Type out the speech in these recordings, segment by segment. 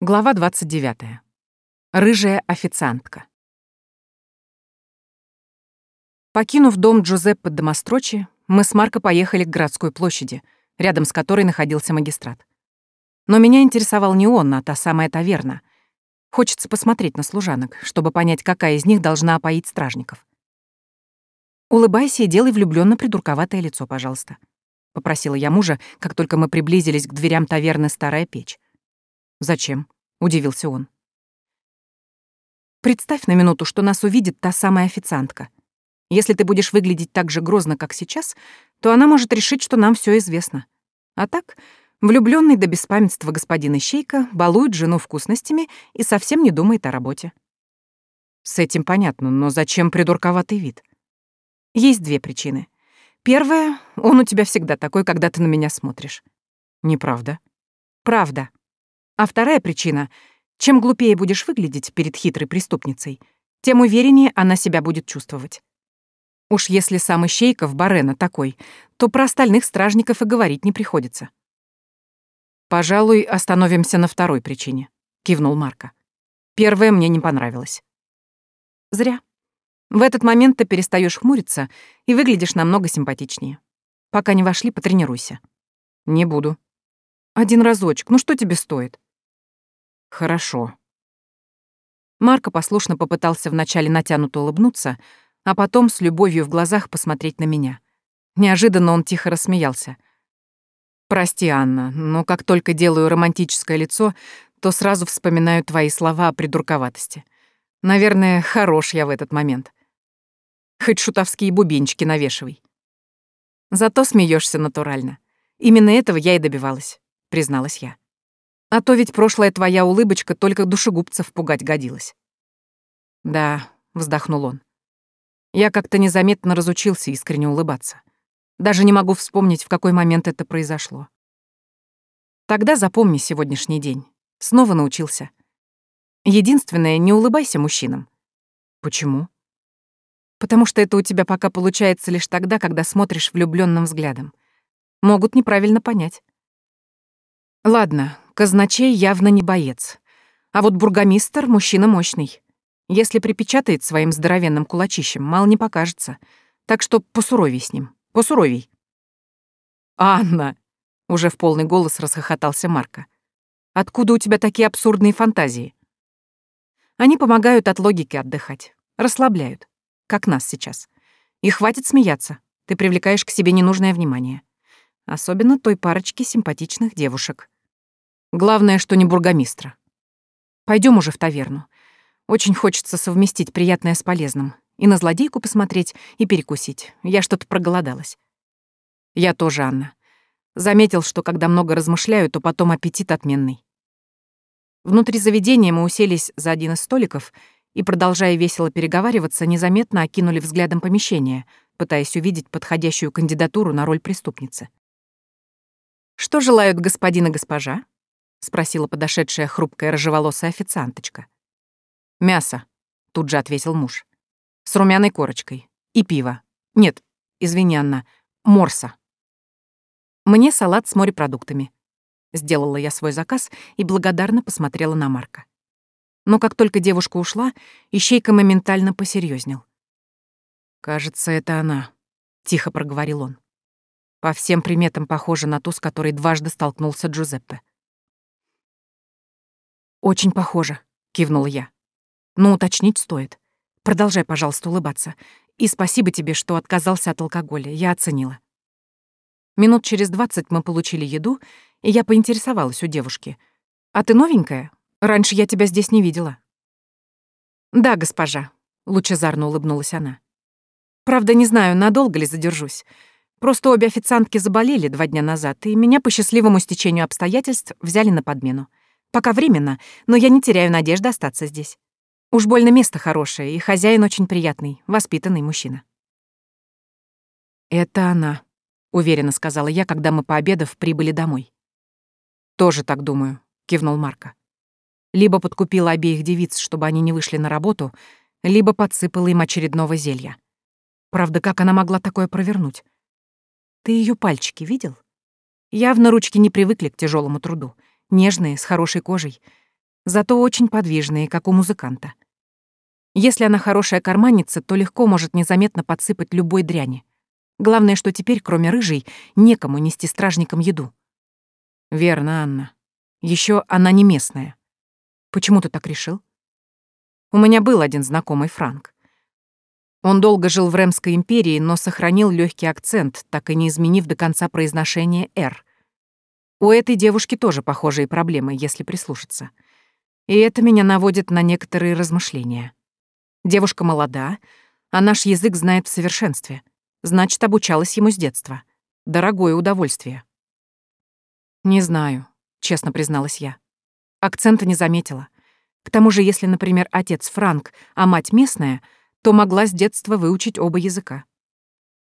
Глава 29. Рыжая официантка. Покинув дом Джузеппе Домострочи, мы с Марко поехали к городской площади, рядом с которой находился магистрат. Но меня интересовал не он, а та самая таверна. Хочется посмотреть на служанок, чтобы понять, какая из них должна опоить стражников. «Улыбайся и делай влюбленно придурковатое лицо, пожалуйста», — попросила я мужа, как только мы приблизились к дверям таверны «Старая печь». «Зачем?» — удивился он. «Представь на минуту, что нас увидит та самая официантка. Если ты будешь выглядеть так же грозно, как сейчас, то она может решить, что нам все известно. А так, влюбленный до беспамятства господин Ищейка балует жену вкусностями и совсем не думает о работе». «С этим понятно, но зачем придурковатый вид?» «Есть две причины. Первая — он у тебя всегда такой, когда ты на меня смотришь». «Неправда». «Правда», а вторая причина — чем глупее будешь выглядеть перед хитрой преступницей, тем увереннее она себя будет чувствовать. Уж если сам Ищейков Барена такой, то про остальных стражников и говорить не приходится. «Пожалуй, остановимся на второй причине», — кивнул Марко. «Первая мне не понравилась». «Зря. В этот момент ты перестаешь хмуриться и выглядишь намного симпатичнее. Пока не вошли, потренируйся». «Не буду». «Один разочек, ну что тебе стоит?» Хорошо. Марко послушно попытался вначале натянуто улыбнуться, а потом с любовью в глазах посмотреть на меня. Неожиданно он тихо рассмеялся. «Прости, Анна, но как только делаю романтическое лицо, то сразу вспоминаю твои слова о придурковатости. Наверное, хорош я в этот момент. Хоть шутовские бубенчики навешивай. Зато смеешься натурально. Именно этого я и добивалась, призналась я. А то ведь прошлая твоя улыбочка только душегубцев пугать годилась. Да, вздохнул он. Я как-то незаметно разучился искренне улыбаться. Даже не могу вспомнить, в какой момент это произошло. Тогда запомни сегодняшний день. Снова научился. Единственное, не улыбайся мужчинам. Почему? Потому что это у тебя пока получается лишь тогда, когда смотришь влюбленным взглядом. Могут неправильно понять. Ладно, Казначей явно не боец. А вот бургомистр — мужчина мощный. Если припечатает своим здоровенным кулачищем, мало не покажется. Так что посуровей с ним, посуровей. «Анна!» — уже в полный голос расхохотался Марко. «Откуда у тебя такие абсурдные фантазии?» Они помогают от логики отдыхать, расслабляют, как нас сейчас. И хватит смеяться, ты привлекаешь к себе ненужное внимание. Особенно той парочки симпатичных девушек. Главное, что не бургомистра. Пойдем уже в таверну. Очень хочется совместить приятное с полезным. И на злодейку посмотреть, и перекусить. Я что-то проголодалась. Я тоже, Анна. Заметил, что когда много размышляю, то потом аппетит отменный. Внутри заведения мы уселись за один из столиков и, продолжая весело переговариваться, незаметно окинули взглядом помещение, пытаясь увидеть подходящую кандидатуру на роль преступницы. «Что желают господин и госпожа?» — спросила подошедшая хрупкая рыжеволосая официанточка. «Мясо», — тут же ответил муж. «С румяной корочкой. И пиво. Нет, извини, Анна, морса». «Мне салат с морепродуктами». Сделала я свой заказ и благодарно посмотрела на Марка. Но как только девушка ушла, ищейка моментально посерьезнел. «Кажется, это она», — тихо проговорил он. По всем приметам похожа на ту, с которой дважды столкнулся Джузеппе. «Очень похоже», — кивнула я. «Но уточнить стоит. Продолжай, пожалуйста, улыбаться. И спасибо тебе, что отказался от алкоголя. Я оценила». Минут через двадцать мы получили еду, и я поинтересовалась у девушки. «А ты новенькая? Раньше я тебя здесь не видела». «Да, госпожа», — лучезарно улыбнулась она. «Правда, не знаю, надолго ли задержусь. Просто обе официантки заболели два дня назад, и меня по счастливому стечению обстоятельств взяли на подмену. Пока временно, но я не теряю надежды остаться здесь. Уж больно место хорошее, и хозяин очень приятный, воспитанный мужчина. «Это она», — уверенно сказала я, когда мы, пообедав, прибыли домой. «Тоже так думаю», — кивнул Марко. Либо подкупила обеих девиц, чтобы они не вышли на работу, либо подсыпала им очередного зелья. Правда, как она могла такое провернуть? Ты ее пальчики видел? Явно ручки не привыкли к тяжелому труду нежные, с хорошей кожей. зато очень подвижные, как у музыканта. Если она хорошая карманница, то легко может незаметно подсыпать любой дряни. Главное, что теперь, кроме рыжей, некому нести стражникам еду. Верно, Анна. Еще она не местная. Почему ты так решил? У меня был один знакомый Франк. Он долго жил в Ремской империи, но сохранил легкий акцент, так и не изменив до конца произношение «р». У этой девушки тоже похожие проблемы, если прислушаться. И это меня наводит на некоторые размышления. Девушка молода, а наш язык знает в совершенстве. Значит, обучалась ему с детства. Дорогое удовольствие. «Не знаю», — честно призналась я. Акцента не заметила. К тому же, если, например, отец Франк, а мать местная, то могла с детства выучить оба языка.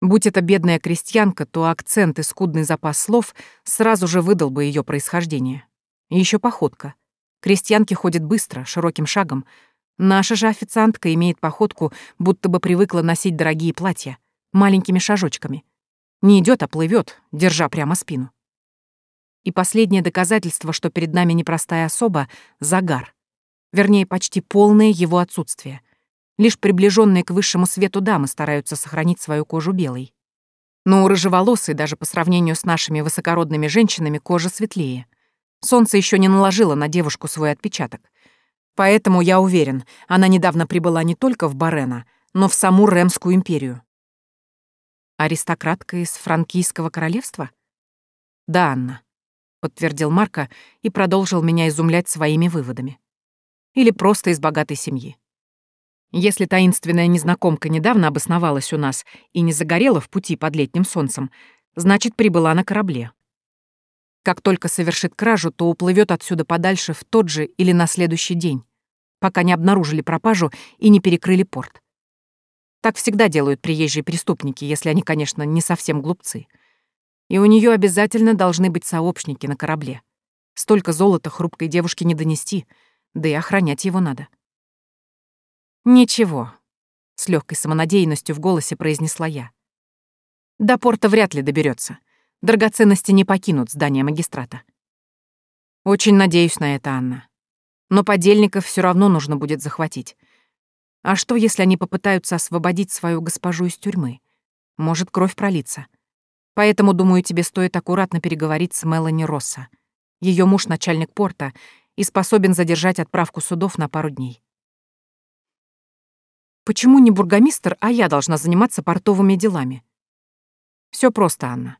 Будь это бедная крестьянка, то акцент и скудный запас слов сразу же выдал бы ее происхождение. И еще походка. Крестьянки ходят быстро, широким шагом. Наша же официантка имеет походку, будто бы привыкла носить дорогие платья, маленькими шажочками. Не идет, а плывет, держа прямо спину. И последнее доказательство, что перед нами непростая особа — загар. Вернее, почти полное его отсутствие. Лишь приближенные к высшему свету дамы стараются сохранить свою кожу белой. Но у рыжеволосой, даже по сравнению с нашими высокородными женщинами, кожа светлее. Солнце еще не наложило на девушку свой отпечаток. Поэтому я уверен, она недавно прибыла не только в Барена, но в саму Ремскую империю. Аристократка из франкийского королевства? Да, Анна. — подтвердил Марко и продолжил меня изумлять своими выводами. Или просто из богатой семьи. Если таинственная незнакомка недавно обосновалась у нас и не загорела в пути под летним солнцем, значит, прибыла на корабле. Как только совершит кражу, то уплывет отсюда подальше в тот же или на следующий день, пока не обнаружили пропажу и не перекрыли порт. Так всегда делают приезжие преступники, если они, конечно, не совсем глупцы — и у нее обязательно должны быть сообщники на корабле. Столько золота хрупкой девушке не донести, да и охранять его надо. «Ничего», — с легкой самонадеянностью в голосе произнесла я. «До порта вряд ли доберется. Драгоценности не покинут здание магистрата». «Очень надеюсь на это, Анна. Но подельников все равно нужно будет захватить. А что, если они попытаются освободить свою госпожу из тюрьмы? Может, кровь пролиться?» Поэтому, думаю, тебе стоит аккуратно переговорить с Мелани Росса. Ее муж — начальник порта и способен задержать отправку судов на пару дней. Почему не бургомистр, а я должна заниматься портовыми делами? Все просто, Анна.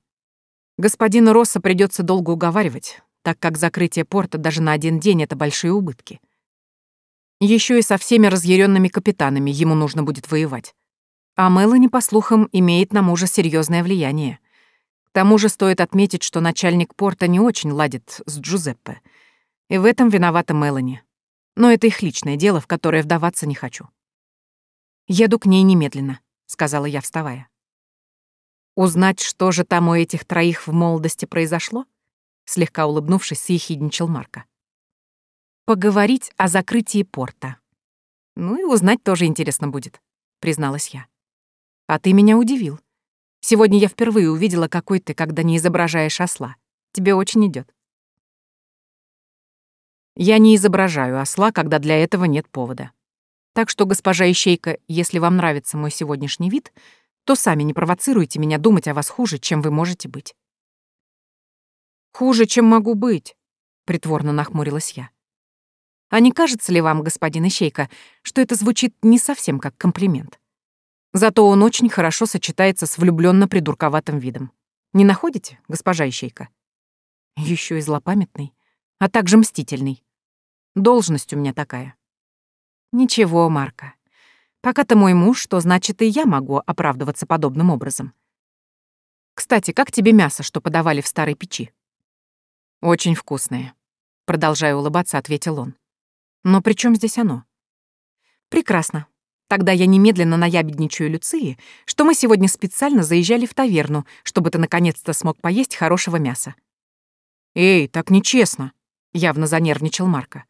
Господина Росса придется долго уговаривать, так как закрытие порта даже на один день — это большие убытки. Еще и со всеми разъяренными капитанами ему нужно будет воевать. А Мелани, по слухам, имеет на мужа серьезное влияние. К тому же стоит отметить, что начальник порта не очень ладит с Джузеппе. И в этом виновата Мелани. Но это их личное дело, в которое вдаваться не хочу. «Еду к ней немедленно», — сказала я, вставая. «Узнать, что же там у этих троих в молодости произошло?» Слегка улыбнувшись, съехидничал Марка. «Поговорить о закрытии порта. Ну и узнать тоже интересно будет», — призналась я. «А ты меня удивил. Сегодня я впервые увидела, какой ты, когда не изображаешь осла. Тебе очень идет. Я не изображаю осла, когда для этого нет повода. Так что, госпожа Ищейка, если вам нравится мой сегодняшний вид, то сами не провоцируйте меня думать о вас хуже, чем вы можете быть. Хуже, чем могу быть, притворно нахмурилась я. А не кажется ли вам, господин Ищейка, что это звучит не совсем как комплимент? Зато он очень хорошо сочетается с влюбленно придурковатым видом. Не находите, госпожа Ищейка? Еще и злопамятный, а также мстительный. Должность у меня такая. Ничего, Марка. Пока ты мой муж, то значит и я могу оправдываться подобным образом. Кстати, как тебе мясо, что подавали в старой печи? Очень вкусное. Продолжая улыбаться, ответил он. Но при чем здесь оно? Прекрасно. Тогда я немедленно наябедничаю Люции, что мы сегодня специально заезжали в таверну, чтобы ты наконец-то смог поесть хорошего мяса. «Эй, так нечестно!» — явно занервничал Марко.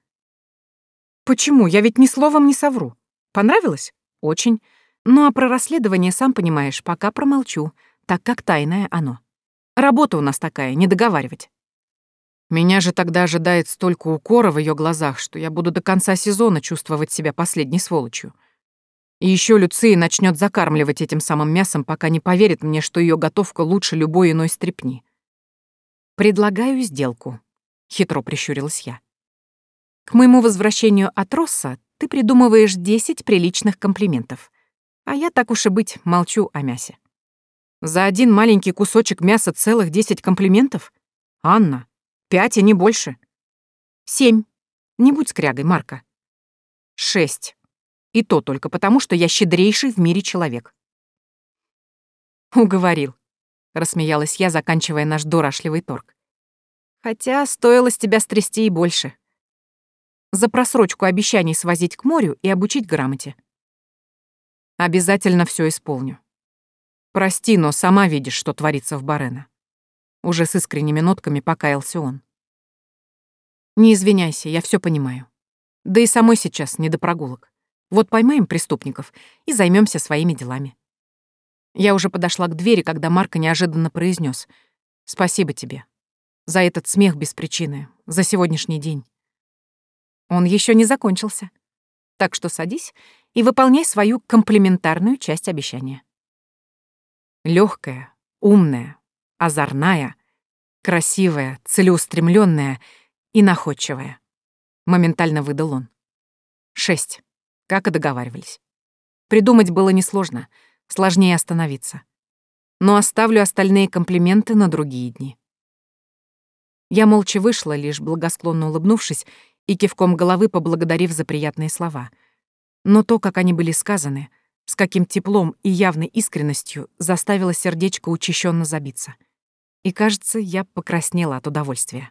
«Почему? Я ведь ни словом не совру. Понравилось? Очень. Ну а про расследование, сам понимаешь, пока промолчу, так как тайное оно. Работа у нас такая, не договаривать. Меня же тогда ожидает столько укора в ее глазах, что я буду до конца сезона чувствовать себя последней сволочью. И еще Люция начнет закармливать этим самым мясом, пока не поверит мне, что ее готовка лучше любой иной стрепни. «Предлагаю сделку», — хитро прищурилась я. «К моему возвращению от Росса ты придумываешь десять приличных комплиментов, а я, так уж и быть, молчу о мясе». «За один маленький кусочек мяса целых десять комплиментов? Анна, пять и не больше». «Семь. Не будь скрягой, Марка». «Шесть. И то только потому, что я щедрейший в мире человек». «Уговорил», — рассмеялась я, заканчивая наш дурашливый торг. «Хотя стоило с тебя стрясти и больше. За просрочку обещаний свозить к морю и обучить грамоте. Обязательно все исполню. Прости, но сама видишь, что творится в Барена. Уже с искренними нотками покаялся он. Не извиняйся, я все понимаю. Да и самой сейчас не до прогулок. Вот поймаем преступников и займемся своими делами. Я уже подошла к двери, когда Марко неожиданно произнес: «Спасибо тебе. За этот смех без причины, за сегодняшний день. Он еще не закончился. Так что садись и выполняй свою комплементарную часть обещания». Легкая, умная, озорная, красивая, целеустремленная и находчивая. Моментально выдал он. Шесть, как и договаривались. Придумать было несложно — Сложнее остановиться. Но оставлю остальные комплименты на другие дни. Я молча вышла, лишь благосклонно улыбнувшись и кивком головы поблагодарив за приятные слова. Но то, как они были сказаны, с каким теплом и явной искренностью заставило сердечко учащенно забиться. И, кажется, я покраснела от удовольствия.